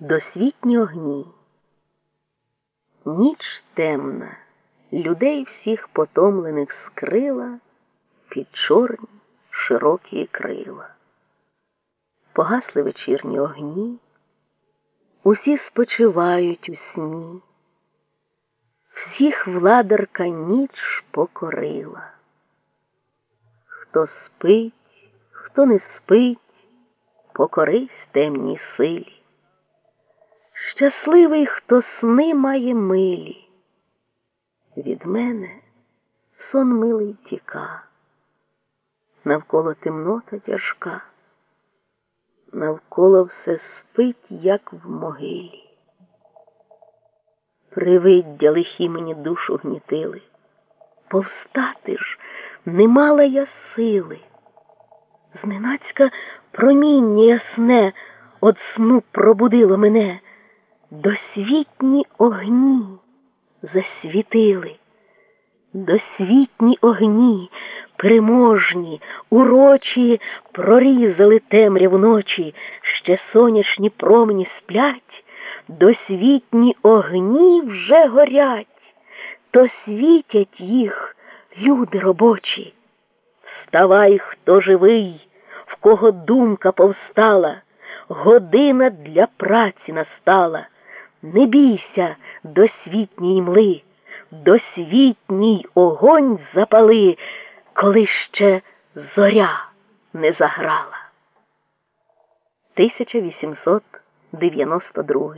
Досвітні огні. Ніч темна, людей всіх потомлених скрила під чорні широкі крила. Погасли вечірні огні, усі спочивають у сні, всіх владарка ніч покорила. Хто спить, хто не спить, покорись темній силі. Щасливий, хто сни має милі. Від мене сон милий тіка, навколо темнота тяжка, навколо все спить, як в могилі. Привиддя лихі мені душу гнітили, повстати ж не мала я сили. Зненацька проміння ясне от сну пробудило мене досвітні огні засвітили, досвітні огні, переможні, урочі прорізали темряву ночі, ще сонячні промені сплять, досвітні огні вже горять, то світять їх люди робочі. Вставай, хто живий, в кого думка повстала, година для праці настала. Не бійся досвітній мли, досвітній огонь запали, коли ще зоря не заграла. 1892